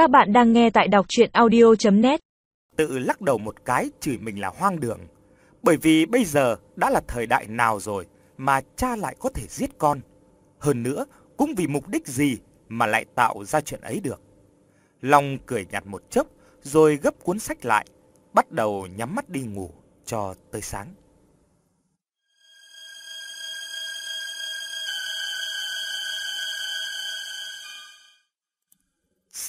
Các bạn đang nghe tại đọc chuyện audio.net Tự lắc đầu một cái chửi mình là hoang đường. Bởi vì bây giờ đã là thời đại nào rồi mà cha lại có thể giết con. Hơn nữa, cũng vì mục đích gì mà lại tạo ra chuyện ấy được. Long cười nhạt một chốc rồi gấp cuốn sách lại, bắt đầu nhắm mắt đi ngủ cho tới sáng.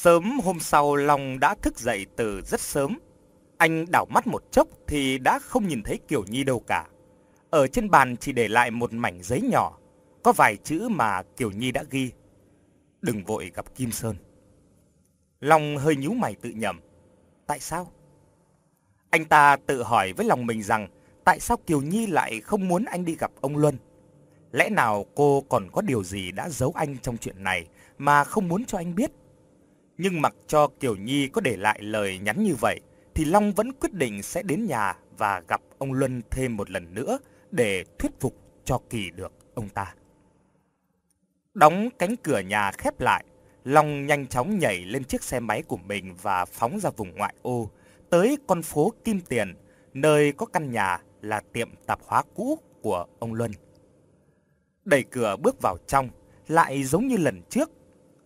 Sớm hôm sau Long đã thức dậy từ rất sớm. Anh đảo mắt một chốc thì đã không nhìn thấy Kiều Nhi đâu cả. Ở trên bàn chỉ để lại một mảnh giấy nhỏ, có vài chữ mà Kiều Nhi đã ghi. Đừng vội gặp Kim Sơn. Long hơi nhíu mày tự nhầm. Tại sao? Anh ta tự hỏi với lòng mình rằng tại sao Kiều Nhi lại không muốn anh đi gặp ông Luân? Lẽ nào cô còn có điều gì đã giấu anh trong chuyện này mà không muốn cho anh biết? Nhưng mặc cho Kiều Nhi có để lại lời nhắn như vậy, thì Long vẫn quyết định sẽ đến nhà và gặp ông Luân thêm một lần nữa để thuyết phục cho Kỳ được ông ta. Đóng cánh cửa nhà khép lại, Long nhanh chóng nhảy lên chiếc xe máy của mình và phóng ra vùng ngoại ô, tới con phố Kim Tiền, nơi có căn nhà là tiệm tạp hóa cũ của ông Luân. Đẩy cửa bước vào trong, lại giống như lần trước,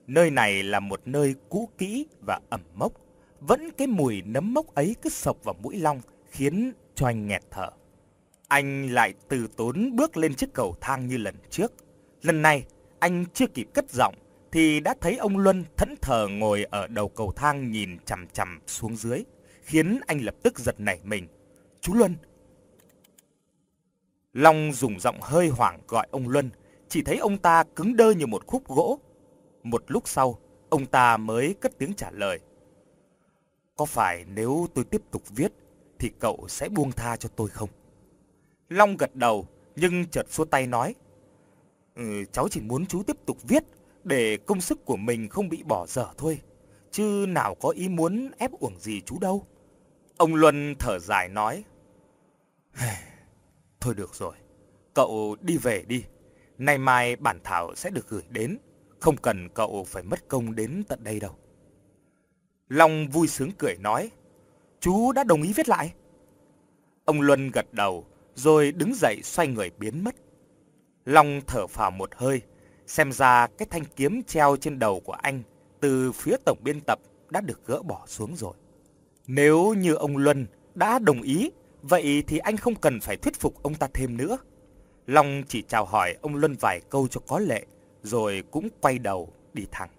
Nơi này là một nơi cũ kỹ và ẩm mốc. Vẫn cái mùi nấm mốc ấy cứ sộc vào mũi Long khiến cho anh nghẹt thở. Anh lại từ tốn bước lên chiếc cầu thang như lần trước. Lần này, anh chưa kịp cất giọng thì đã thấy ông Luân thẫn thờ ngồi ở đầu cầu thang nhìn chằm chằm xuống dưới, khiến anh lập tức giật nảy mình. "Chú Luân!" Long dùng giọng hơi hoảng gọi ông Luân, chỉ thấy ông ta cứng đơ như một khúc gỗ, một lúc sau, ông ta mới cất tiếng trả lời. Có phải nếu tôi tiếp tục viết thì cậu sẽ buông tha cho tôi không? Long gật đầu nhưng chợt xua tay nói. Ừ, cháu chỉ muốn chú tiếp tục viết để công sức của mình không bị bỏ dở thôi. Chứ nào có ý muốn ép uổng gì chú đâu. Ông Luân thở dài nói. Thôi được rồi, cậu đi về đi. Nay mai bản thảo sẽ được gửi đến. Không cần cậu phải mất công đến tận đây đâu. Long vui sướng cười nói, chú đã đồng ý viết lại. Ông Luân gật đầu, rồi đứng dậy xoay người biến mất. Long thở phào một hơi, xem ra cái thanh kiếm treo trên đầu của anh từ phía tổng biên tập đã được gỡ bỏ xuống rồi. Nếu như ông Luân đã đồng ý, vậy thì anh không cần phải thuyết phục ông ta thêm nữa. Long chỉ chào hỏi ông Luân vài câu cho có lệ, rồi cũng quay đầu đi thẳng.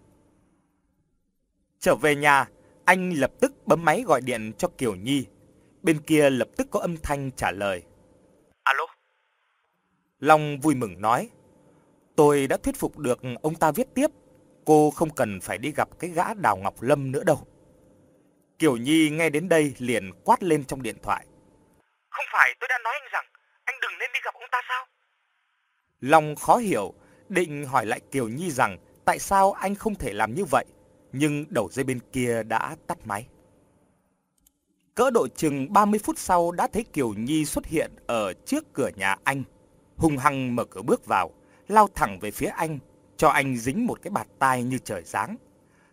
Trở về nhà, anh lập tức bấm máy gọi điện cho Kiều Nhi. Bên kia lập tức có âm thanh trả lời. Alo? Long vui mừng nói. Tôi đã thuyết phục được ông ta viết tiếp. Cô không cần phải đi gặp cái gã Đào Ngọc Lâm nữa đâu. Kiều Nhi nghe đến đây liền quát lên trong điện thoại. Không phải tôi đã nói anh rằng anh đừng nên đi gặp ông ta sao? Long khó hiểu định hỏi lại Kiều Nhi rằng tại sao anh không thể làm như vậy, nhưng đầu dây bên kia đã tắt máy. Cỡ độ chừng 30 phút sau đã thấy Kiều Nhi xuất hiện ở trước cửa nhà anh. Hùng hăng mở cửa bước vào, lao thẳng về phía anh, cho anh dính một cái bạt tai như trời giáng.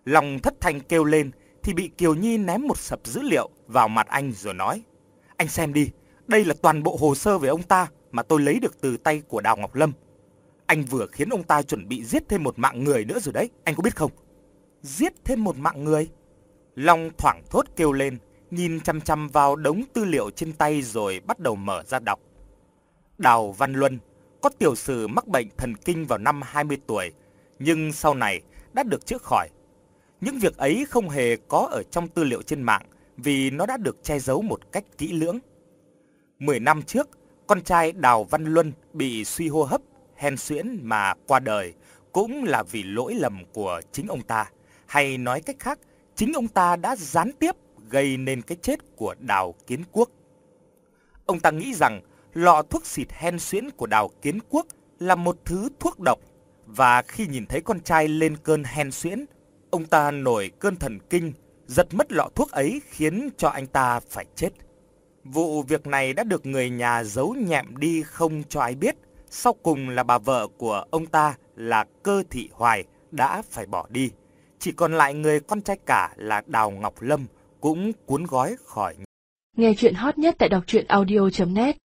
Lòng thất thanh kêu lên thì bị Kiều Nhi ném một sập dữ liệu vào mặt anh rồi nói: "Anh xem đi, đây là toàn bộ hồ sơ về ông ta mà tôi lấy được từ tay của Đào Ngọc Lâm. Anh vừa khiến ông ta chuẩn bị giết thêm một mạng người nữa rồi đấy, anh có biết không? Giết thêm một mạng người? Long thoảng thốt kêu lên, nhìn chăm chăm vào đống tư liệu trên tay rồi bắt đầu mở ra đọc. Đào Văn Luân có tiểu sử mắc bệnh thần kinh vào năm 20 tuổi, nhưng sau này đã được chữa khỏi. Những việc ấy không hề có ở trong tư liệu trên mạng vì nó đã được che giấu một cách kỹ lưỡng. 10 năm trước, con trai Đào Văn Luân bị suy hô hấp hen suyễn mà qua đời cũng là vì lỗi lầm của chính ông ta, hay nói cách khác, chính ông ta đã gián tiếp gây nên cái chết của Đào Kiến Quốc. Ông ta nghĩ rằng lọ thuốc xịt hen suyễn của Đào Kiến Quốc là một thứ thuốc độc và khi nhìn thấy con trai lên cơn hen suyễn, ông ta nổi cơn thần kinh, giật mất lọ thuốc ấy khiến cho anh ta phải chết. Vụ việc này đã được người nhà giấu nhẹm đi không cho ai biết sau cùng là bà vợ của ông ta là Cơ Thị Hoài đã phải bỏ đi. chỉ còn lại người con trai cả là Đào Ngọc Lâm cũng cuốn gói khỏi. Nghe chuyện hot nhất tại đọc truyện audio.net